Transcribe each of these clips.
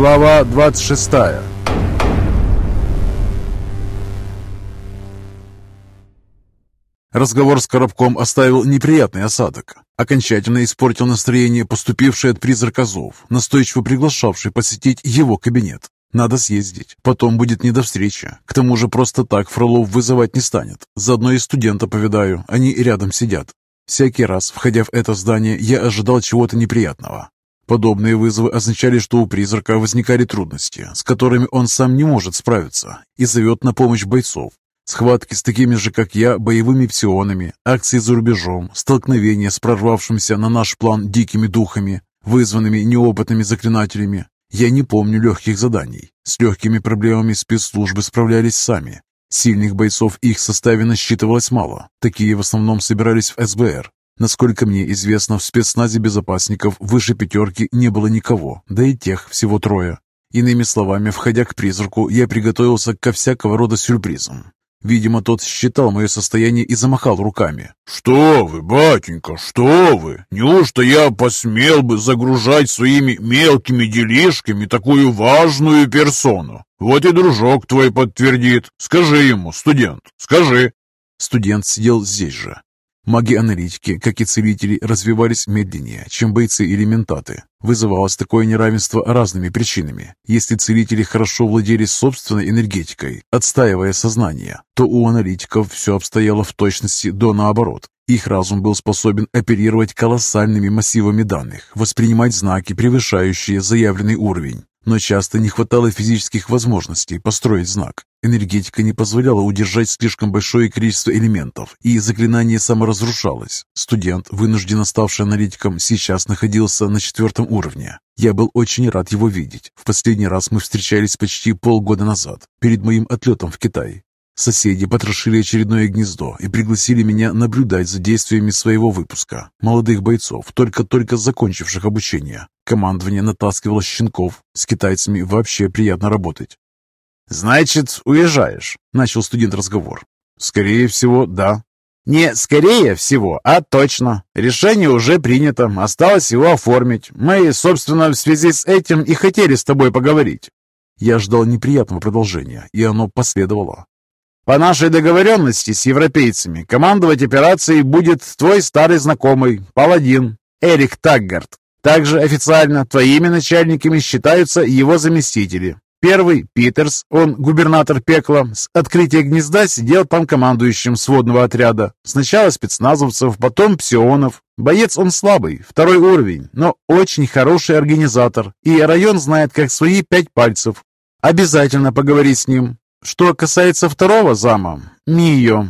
Глава 26 Разговор с Коробком оставил неприятный осадок. Окончательно испортил настроение поступивший от призрака зов, настойчиво приглашавший посетить его кабинет. Надо съездить, потом будет не до встречи. К тому же просто так Фролов вызывать не станет. Заодно и студента повидаю, они рядом сидят. Всякий раз, входя в это здание, я ожидал чего-то неприятного. Подобные вызовы означали, что у призрака возникали трудности, с которыми он сам не может справиться, и зовет на помощь бойцов. Схватки с такими же, как я, боевыми псионами, акции за рубежом, столкновения с прорвавшимся на наш план дикими духами, вызванными неопытными заклинателями. Я не помню легких заданий. С легкими проблемами спецслужбы справлялись сами. Сильных бойцов их составе насчитывалось мало. Такие в основном собирались в СБР. Насколько мне известно, в спецназе безопасников выше пятерки не было никого, да и тех всего трое. Иными словами, входя к призраку, я приготовился ко всякого рода сюрпризам. Видимо, тот считал мое состояние и замахал руками. «Что вы, батенька, что вы? Неужто я посмел бы загружать своими мелкими делишками такую важную персону? Вот и дружок твой подтвердит. Скажи ему, студент, скажи». Студент сидел здесь же, Маги-аналитики, как и целители, развивались медленнее, чем бойцы или ментаты. Вызывалось такое неравенство разными причинами. Если целители хорошо владели собственной энергетикой, отстаивая сознание, то у аналитиков все обстояло в точности до наоборот. Их разум был способен оперировать колоссальными массивами данных, воспринимать знаки, превышающие заявленный уровень. Но часто не хватало физических возможностей построить знак. Энергетика не позволяла удержать слишком большое количество элементов, и заклинание саморазрушалось. Студент, вынужденно ставший аналитиком, сейчас находился на четвертом уровне. Я был очень рад его видеть. В последний раз мы встречались почти полгода назад, перед моим отлетом в Китай. Соседи потрошили очередное гнездо и пригласили меня наблюдать за действиями своего выпуска. Молодых бойцов, только-только закончивших обучение. Командование натаскивало щенков. С китайцами вообще приятно работать. «Значит, уезжаешь?» – начал студент разговор. «Скорее всего, да». «Не скорее всего, а точно. Решение уже принято, осталось его оформить. Мы, собственно, в связи с этим и хотели с тобой поговорить». Я ждал неприятного продолжения, и оно последовало. По нашей договоренности с европейцами командовать операцией будет твой старый знакомый, паладин, Эрик Таггарт. Также официально твоими начальниками считаются его заместители. Первый, Питерс, он губернатор пекла, с открытия гнезда сидел там командующим сводного отряда. Сначала спецназовцев, потом псионов. Боец он слабый, второй уровень, но очень хороший организатор. И район знает как свои пять пальцев. Обязательно поговори с ним. Что касается второго зама, Мио,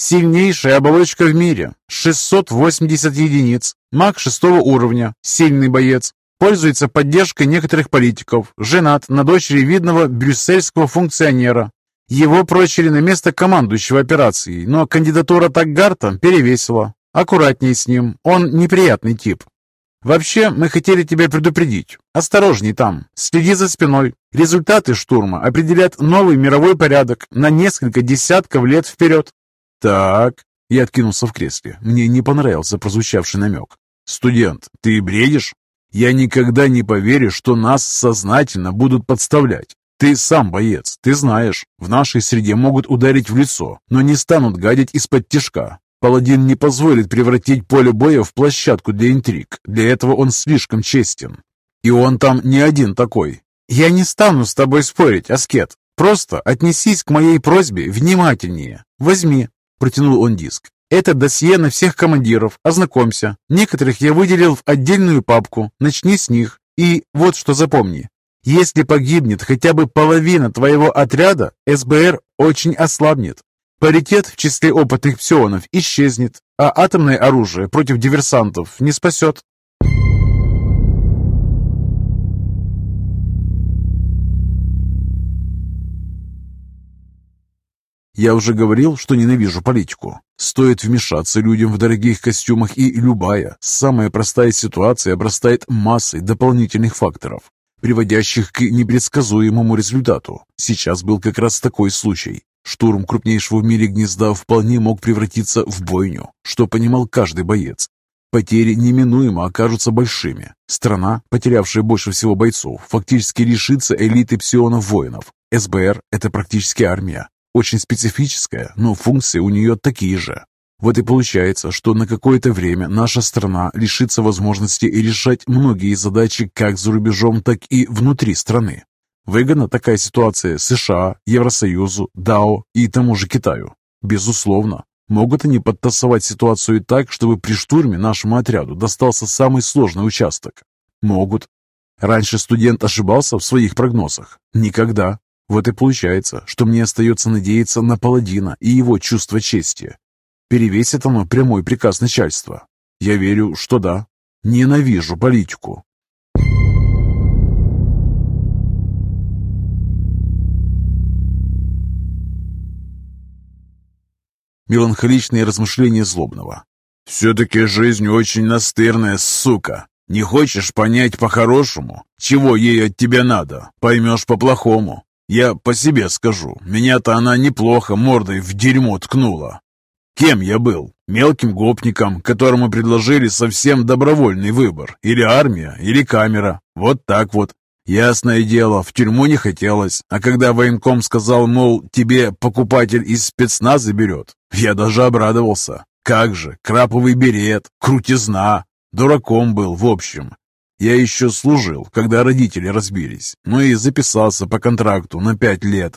Сильнейшая оболочка в мире. 680 единиц. Маг шестого уровня. Сильный боец. Пользуется поддержкой некоторых политиков. Женат на дочери видного брюссельского функционера. Его прочили на место командующего операцией, но кандидатура Таггарта перевесила. Аккуратней с ним, он неприятный тип. Вообще, мы хотели тебя предупредить. Осторожней там, следи за спиной. Результаты штурма определят новый мировой порядок на несколько десятков лет вперед. «Так...» Я откинулся в кресле. Мне не понравился прозвучавший намек. «Студент, ты бредишь? Я никогда не поверю, что нас сознательно будут подставлять. Ты сам боец, ты знаешь, в нашей среде могут ударить в лицо, но не станут гадить из-под тишка. Паладин не позволит превратить поле боя в площадку для интриг. Для этого он слишком честен. И он там не один такой. Я не стану с тобой спорить, Аскет. Просто отнесись к моей просьбе внимательнее. Возьми, Протянул он диск. «Это досье на всех командиров. Ознакомься. Некоторых я выделил в отдельную папку. Начни с них. И вот что запомни. Если погибнет хотя бы половина твоего отряда, СБР очень ослабнет. Паритет в числе опытных псионов исчезнет, а атомное оружие против диверсантов не спасет. Я уже говорил, что ненавижу политику. Стоит вмешаться людям в дорогих костюмах, и любая, самая простая ситуация обрастает массой дополнительных факторов, приводящих к непредсказуемому результату. Сейчас был как раз такой случай. Штурм крупнейшего в мире гнезда вполне мог превратиться в бойню, что понимал каждый боец. Потери неминуемо окажутся большими. Страна, потерявшая больше всего бойцов, фактически лишится элиты псионов-воинов. СБР – это практически армия. Очень специфическая, но функции у нее такие же. Вот и получается, что на какое-то время наша страна лишится возможности решать многие задачи как за рубежом, так и внутри страны. Выгодна такая ситуация США, Евросоюзу, ДАО и тому же Китаю? Безусловно. Могут они подтасовать ситуацию так, чтобы при штурме нашему отряду достался самый сложный участок? Могут. Раньше студент ошибался в своих прогнозах? Никогда. Вот и получается, что мне остается надеяться на паладина и его чувство чести. Перевесит оно прямой приказ начальства? Я верю, что да. Ненавижу политику. Меланхоличные размышления злобного. «Все-таки жизнь очень настырная, сука. Не хочешь понять по-хорошему, чего ей от тебя надо, поймешь по-плохому. Я по себе скажу, меня-то она неплохо мордой в дерьмо ткнула. Кем я был? Мелким гопником, которому предложили совсем добровольный выбор. Или армия, или камера. Вот так вот. Ясное дело, в тюрьму не хотелось. А когда военком сказал, мол, тебе покупатель из спецназа берет, я даже обрадовался. Как же, краповый берет, крутизна. Дураком был, в общем. Я еще служил, когда родители разбились, ну и записался по контракту на пять лет.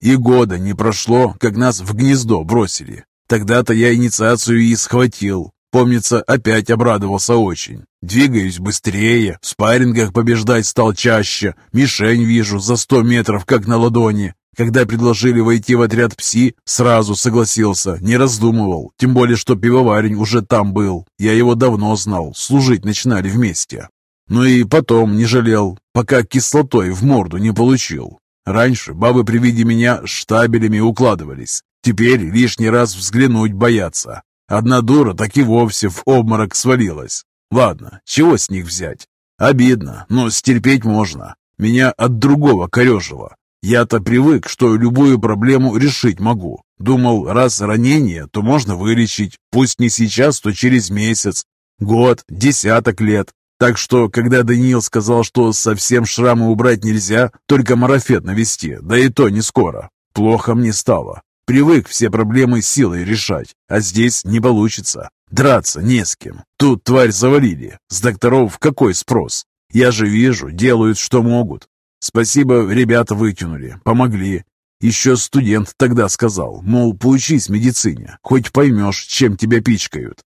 И года не прошло, как нас в гнездо бросили. Тогда-то я инициацию и схватил. Помнится, опять обрадовался очень. Двигаюсь быстрее, в спаррингах побеждать стал чаще, мишень вижу за сто метров, как на ладони. Когда предложили войти в отряд ПСИ, сразу согласился, не раздумывал, тем более, что пивоварень уже там был. Я его давно знал, служить начинали вместе. Ну и потом не жалел, пока кислотой в морду не получил. Раньше бабы при виде меня штабелями укладывались. Теперь лишний раз взглянуть боятся. Одна дура так и вовсе в обморок свалилась. Ладно, чего с них взять? Обидно, но стерпеть можно. Меня от другого корежило. Я-то привык, что любую проблему решить могу. Думал, раз ранение, то можно вылечить. Пусть не сейчас, то через месяц. Год, десяток лет. Так что, когда Даниил сказал, что совсем шрамы убрать нельзя, только марафет навести, да и то не скоро, плохо мне стало. Привык все проблемы силой решать, а здесь не получится. Драться не с кем. Тут тварь завалили. С докторов какой спрос? Я же вижу, делают, что могут. Спасибо, ребята вытянули, помогли. Еще студент тогда сказал, мол, поучись медицине, хоть поймешь, чем тебя пичкают.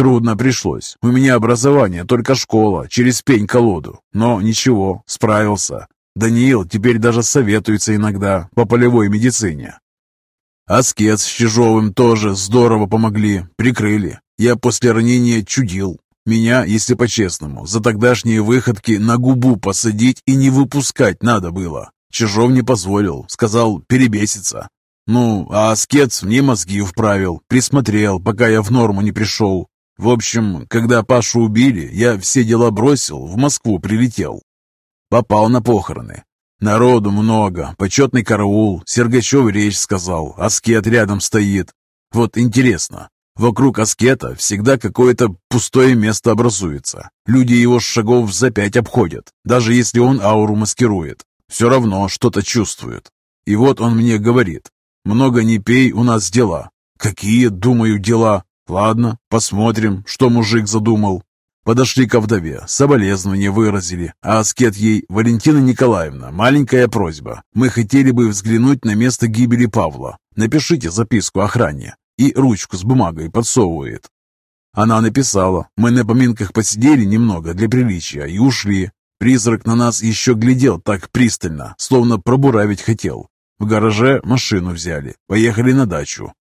Трудно пришлось. У меня образование, только школа, через пень-колоду. Но ничего, справился. Даниил теперь даже советуется иногда по полевой медицине. Аскет с Чижовым тоже здорово помогли, прикрыли. Я после ранения чудил. Меня, если по-честному, за тогдашние выходки на губу посадить и не выпускать надо было. Чижов не позволил, сказал перебеситься. Ну, а Аскет мне мозги вправил, присмотрел, пока я в норму не пришел. В общем, когда Пашу убили, я все дела бросил, в Москву прилетел. Попал на похороны. Народу много, почетный караул, Сергачев речь сказал, аскет рядом стоит. Вот интересно, вокруг аскета всегда какое-то пустое место образуется. Люди его шагов за пять обходят, даже если он ауру маскирует. Все равно что-то чувствуют. И вот он мне говорит, много не пей, у нас дела. Какие, думаю, дела? Ладно, посмотрим, что мужик задумал. Подошли к вдове, соболезнования выразили, а аскет ей «Валентина Николаевна, маленькая просьба. Мы хотели бы взглянуть на место гибели Павла. Напишите записку охране». И ручку с бумагой подсовывает. Она написала. Мы на поминках посидели немного для приличия и ушли. Призрак на нас еще глядел так пристально, словно пробуравить хотел. В гараже машину взяли, поехали на дачу.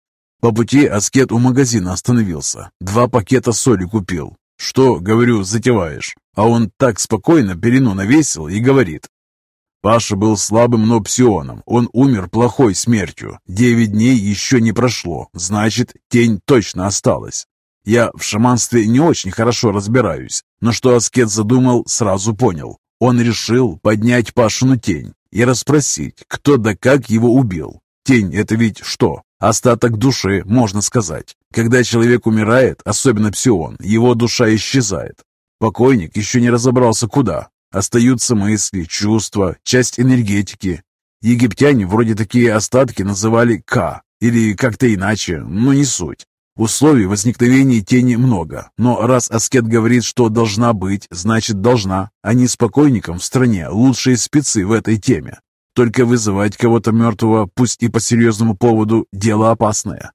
По пути аскет у магазина остановился. Два пакета соли купил. «Что, говорю, затеваешь?» А он так спокойно перину навесил и говорит. Паша был слабым, но псионом. Он умер плохой смертью. Девять дней еще не прошло. Значит, тень точно осталась. Я в шаманстве не очень хорошо разбираюсь, но что аскет задумал, сразу понял. Он решил поднять Пашину тень и расспросить, кто да как его убил. Тень — это ведь что? Остаток души, можно сказать. Когда человек умирает, особенно псион, его душа исчезает. Покойник еще не разобрался куда. Остаются мысли, чувства, часть энергетики. Египтяне вроде такие остатки называли «К» или как-то иначе, но не суть. Условий возникновения тени много, но раз аскет говорит, что должна быть, значит должна. Они с покойником в стране лучшие спецы в этой теме. Только вызывать кого-то мертвого, пусть и по серьезному поводу, дело опасное.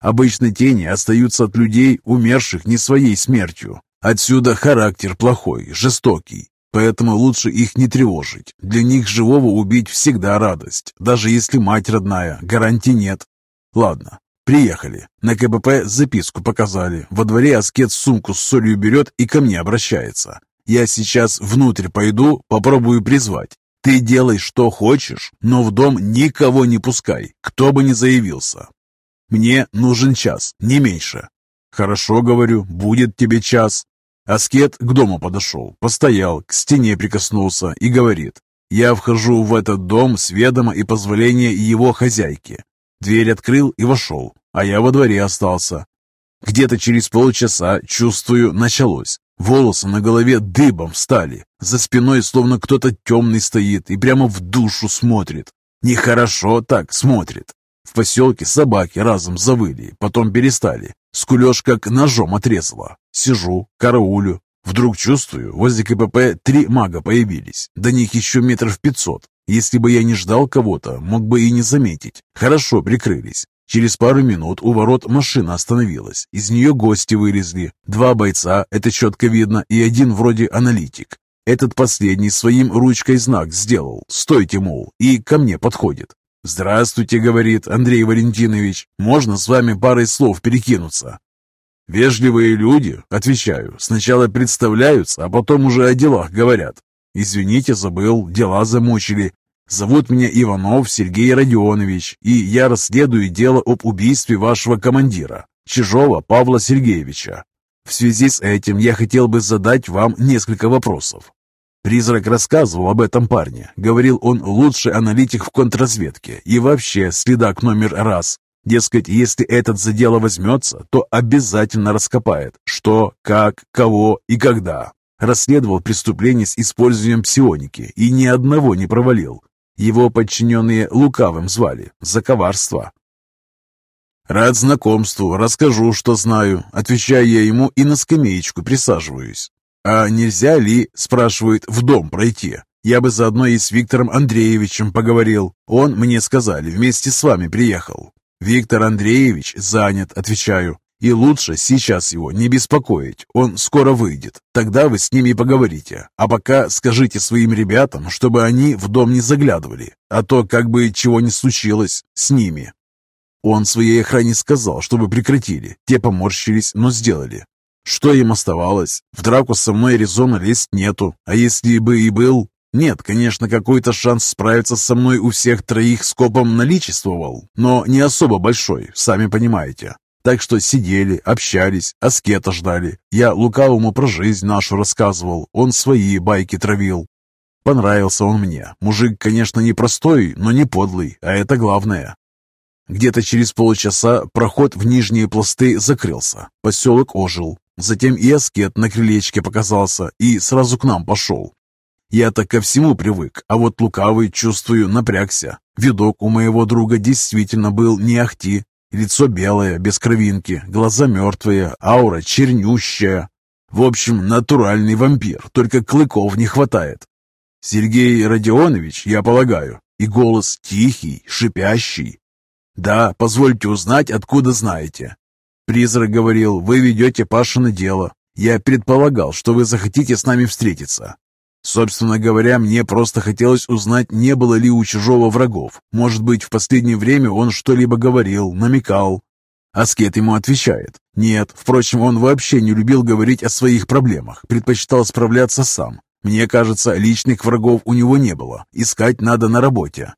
Обычно тени остаются от людей, умерших не своей смертью. Отсюда характер плохой, жестокий. Поэтому лучше их не тревожить. Для них живого убить всегда радость. Даже если мать родная, гарантий нет. Ладно, Приехали. На КПП записку показали. Во дворе аскет сумку с солью берет и ко мне обращается. Я сейчас внутрь пойду, попробую призвать. Ты делай, что хочешь, но в дом никого не пускай, кто бы ни заявился. Мне нужен час, не меньше. Хорошо, говорю, будет тебе час. Аскет к дому подошел, постоял, к стене прикоснулся и говорит, я вхожу в этот дом с ведома и позволения его хозяйки. Дверь открыл и вошел а я во дворе остался. Где-то через полчаса, чувствую, началось. Волосы на голове дыбом встали. За спиной словно кто-то темный стоит и прямо в душу смотрит. Нехорошо так смотрит. В поселке собаки разом завыли, потом перестали. Скулеж как ножом отрезала. Сижу, караулю. Вдруг чувствую, возле КПП три мага появились. До них еще метров пятьсот. Если бы я не ждал кого-то, мог бы и не заметить. Хорошо прикрылись. Через пару минут у ворот машина остановилась. Из нее гости вылезли. Два бойца, это четко видно, и один вроде аналитик. Этот последний своим ручкой знак сделал. «Стойте, мол», и ко мне подходит. «Здравствуйте», — говорит Андрей Валентинович. «Можно с вами парой слов перекинуться?» «Вежливые люди», — отвечаю, «сначала представляются, а потом уже о делах говорят. Извините, забыл, дела замучили. Зовут меня Иванов Сергей Родионович, и я расследую дело об убийстве вашего командира, Чижова Павла Сергеевича. В связи с этим я хотел бы задать вам несколько вопросов. Призрак рассказывал об этом парне. Говорил, он лучший аналитик в контрразведке и вообще следак номер раз. Дескать, если этот за дело возьмется, то обязательно раскопает, что, как, кого и когда. Расследовал преступление с использованием псионики и ни одного не провалил. Его подчиненные лукавым звали, за коварство. «Рад знакомству, расскажу, что знаю», — отвечаю я ему и на скамеечку присаживаюсь. «А нельзя ли, — спрашивает, — в дом пройти? Я бы заодно и с Виктором Андреевичем поговорил. Он, мне сказали, вместе с вами приехал». «Виктор Андреевич занят», — отвечаю. И лучше сейчас его не беспокоить, он скоро выйдет. Тогда вы с ними поговорите. А пока скажите своим ребятам, чтобы они в дом не заглядывали, а то как бы чего не случилось с ними. Он своей охране сказал, чтобы прекратили. Те поморщились, но сделали. Что им оставалось? В драку со мной резона лезть нету. А если бы и был? Нет, конечно, какой-то шанс справиться со мной у всех троих скопом наличествовал, но не особо большой, сами понимаете. Так что сидели, общались, аскета ждали. Я лукавому про жизнь нашу рассказывал, он свои байки травил. Понравился он мне. Мужик, конечно, не простой, но не подлый, а это главное. Где-то через полчаса проход в нижние пласты закрылся. Поселок ожил. Затем и аскет на крылечке показался и сразу к нам пошел. Я-то ко всему привык, а вот лукавый, чувствую, напрягся. Видок у моего друга действительно был не ахти, Лицо белое, без кровинки, глаза мертвые, аура чернющая. В общем, натуральный вампир, только клыков не хватает. Сергей Родионович, я полагаю, и голос тихий, шипящий. Да, позвольте узнать, откуда знаете. Призрак говорил, вы ведете Пашина дело. Я предполагал, что вы захотите с нами встретиться. Собственно говоря, мне просто хотелось узнать, не было ли у чужого врагов. Может быть, в последнее время он что-либо говорил, намекал. Аскет ему отвечает. Нет, впрочем, он вообще не любил говорить о своих проблемах, предпочитал справляться сам. Мне кажется, личных врагов у него не было. Искать надо на работе.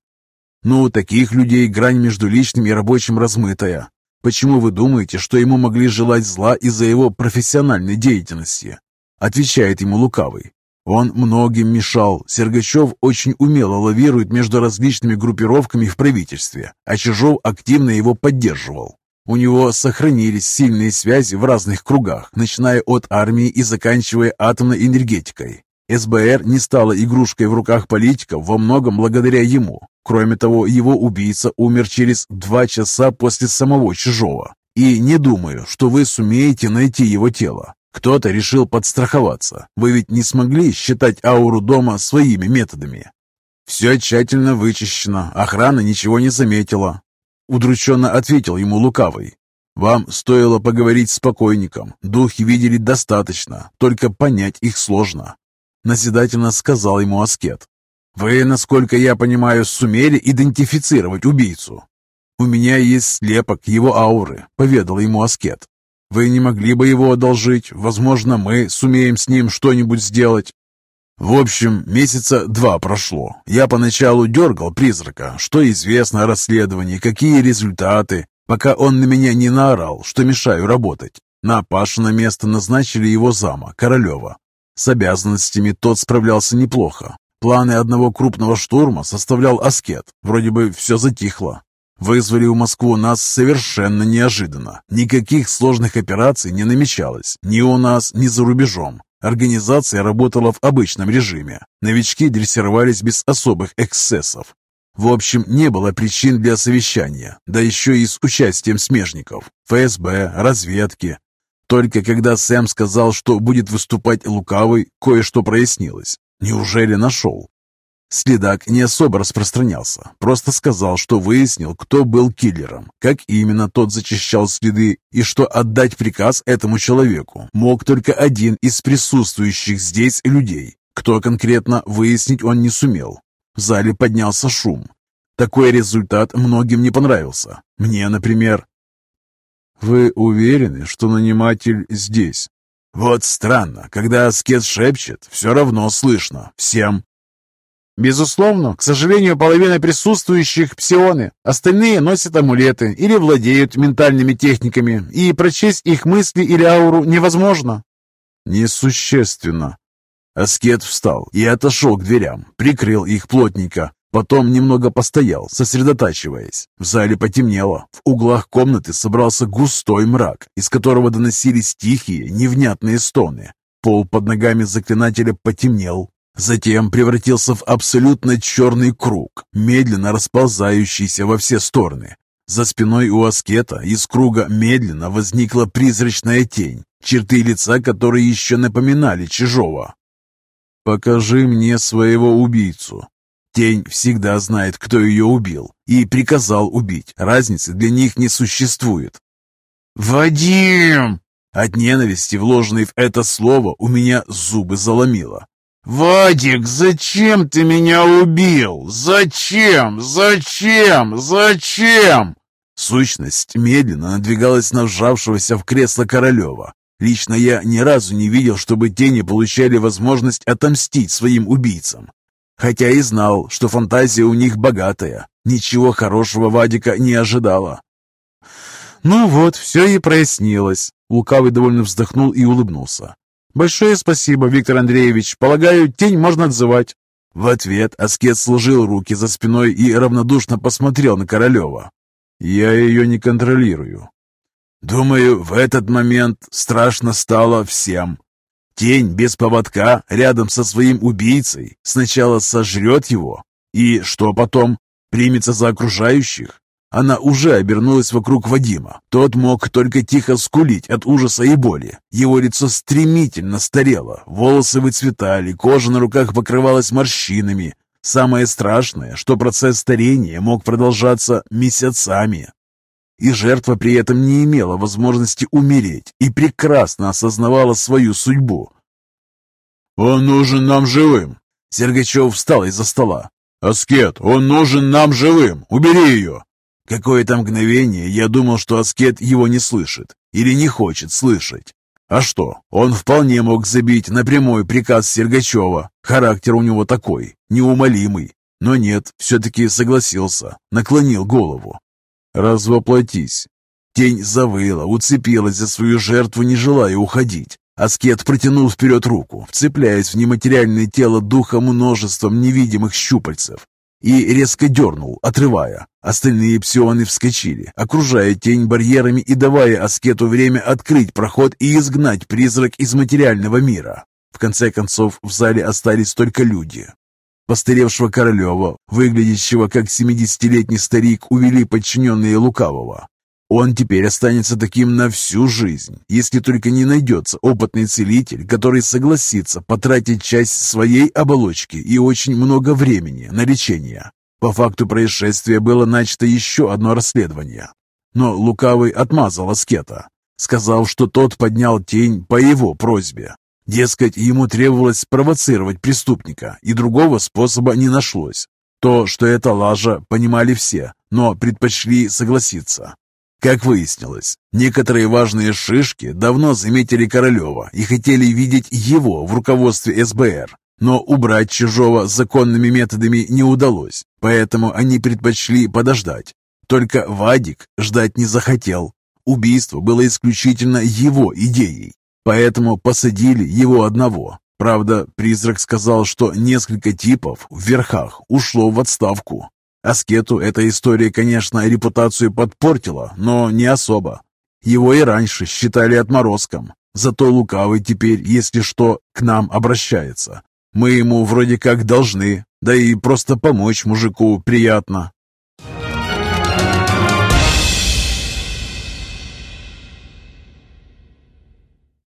Ну, таких людей грань между личным и рабочим размытая. Почему вы думаете, что ему могли желать зла из-за его профессиональной деятельности? Отвечает ему лукавый. Он многим мешал. Сергачев очень умело лавирует между различными группировками в правительстве, а Чижов активно его поддерживал. У него сохранились сильные связи в разных кругах, начиная от армии и заканчивая атомной энергетикой. СБР не стала игрушкой в руках политиков во многом благодаря ему. Кроме того, его убийца умер через два часа после самого Чижова. И не думаю, что вы сумеете найти его тело. Кто-то решил подстраховаться. Вы ведь не смогли считать ауру дома своими методами. Все тщательно вычищено, охрана ничего не заметила. Удрученно ответил ему Лукавый. Вам стоило поговорить с покойником. Духи видели достаточно, только понять их сложно. Назидательно сказал ему Аскет. Вы, насколько я понимаю, сумели идентифицировать убийцу. У меня есть слепок его ауры, поведал ему Аскет. Вы не могли бы его одолжить? Возможно, мы сумеем с ним что-нибудь сделать. В общем, месяца два прошло. Я поначалу дергал призрака, что известно о расследовании, какие результаты, пока он на меня не наорал, что мешаю работать. На Пашу на место назначили его зама, Королева. С обязанностями тот справлялся неплохо. Планы одного крупного штурма составлял аскет. Вроде бы все затихло. Вызвали в Москву нас совершенно неожиданно. Никаких сложных операций не намечалось ни у нас, ни за рубежом. Организация работала в обычном режиме. Новички дрессировались без особых эксцессов. В общем, не было причин для совещания, да еще и с участием смежников, ФСБ, разведки. Только когда Сэм сказал, что будет выступать лукавый, кое-что прояснилось. Неужели нашел? Следак не особо распространялся, просто сказал, что выяснил, кто был киллером, как именно тот зачищал следы и что отдать приказ этому человеку мог только один из присутствующих здесь людей. Кто конкретно, выяснить он не сумел. В зале поднялся шум. Такой результат многим не понравился. Мне, например. «Вы уверены, что наниматель здесь?» «Вот странно, когда аскет шепчет, все равно слышно, всем, Безусловно, к сожалению, половина присутствующих – псионы. Остальные носят амулеты или владеют ментальными техниками, и прочесть их мысли или ауру невозможно. Несущественно. Аскет встал и отошел к дверям, прикрыл их плотненько. Потом немного постоял, сосредотачиваясь. В зале потемнело. В углах комнаты собрался густой мрак, из которого доносились тихие, невнятные стоны. Пол под ногами заклинателя потемнел, Затем превратился в абсолютно черный круг, медленно расползающийся во все стороны. За спиной у аскета из круга медленно возникла призрачная тень, черты лица которой еще напоминали чужого. «Покажи мне своего убийцу». Тень всегда знает, кто ее убил, и приказал убить. Разницы для них не существует. «Вадим!» От ненависти, вложенной в это слово, у меня зубы заломило. «Вадик, зачем ты меня убил? Зачем? Зачем? Зачем?» Сущность медленно надвигалась на вжавшегося в кресло Королева. Лично я ни разу не видел, чтобы тени получали возможность отомстить своим убийцам. Хотя и знал, что фантазия у них богатая. Ничего хорошего Вадика не ожидала. «Ну вот, все и прояснилось». Лукавый довольно вздохнул и улыбнулся. «Большое спасибо, Виктор Андреевич. Полагаю, тень можно отзывать». В ответ аскет сложил руки за спиной и равнодушно посмотрел на Королева. «Я ее не контролирую». Думаю, в этот момент страшно стало всем. Тень без поводка рядом со своим убийцей сначала сожрет его, и что потом? Примется за окружающих? Она уже обернулась вокруг Вадима. Тот мог только тихо скулить от ужаса и боли. Его лицо стремительно старело, волосы выцветали, кожа на руках покрывалась морщинами. Самое страшное, что процесс старения мог продолжаться месяцами. И жертва при этом не имела возможности умереть и прекрасно осознавала свою судьбу. «Он нужен нам живым!» Сергачев встал из-за стола. «Аскет, он нужен нам живым! Убери ее!» Какое-то мгновение я думал, что аскет его не слышит или не хочет слышать. А что, он вполне мог забить на прямой приказ Сергачева. Характер у него такой, неумолимый. Но нет, все-таки согласился, наклонил голову. «Развоплотись!» Тень завыла, уцепилась за свою жертву, не желая уходить. Аскет протянул вперед руку, вцепляясь в нематериальное тело духа множеством невидимых щупальцев, и резко дернул, отрывая. Остальные псионы вскочили, окружая тень барьерами и давая Аскету время открыть проход и изгнать призрак из материального мира. В конце концов, в зале остались только люди. Постаревшего Королева, выглядящего как 70-летний старик, увели подчиненные Лукавого. Он теперь останется таким на всю жизнь, если только не найдется опытный целитель, который согласится потратить часть своей оболочки и очень много времени на лечение. По факту происшествия было начато еще одно расследование. Но Лукавый отмазал Аскета, сказав, что тот поднял тень по его просьбе. Дескать, ему требовалось провоцировать преступника, и другого способа не нашлось. То, что это лажа, понимали все, но предпочли согласиться. Как выяснилось, некоторые важные шишки давно заметили Королева и хотели видеть его в руководстве СБР, но убрать чужого законными методами не удалось, поэтому они предпочли подождать. Только Вадик ждать не захотел. Убийство было исключительно его идеей, поэтому посадили его одного. Правда, призрак сказал, что несколько типов в верхах ушло в отставку, Аскету эта история, конечно, репутацию подпортила, но не особо. Его и раньше считали отморозком. Зато лукавый теперь, если что, к нам обращается. Мы ему вроде как должны, да и просто помочь мужику приятно.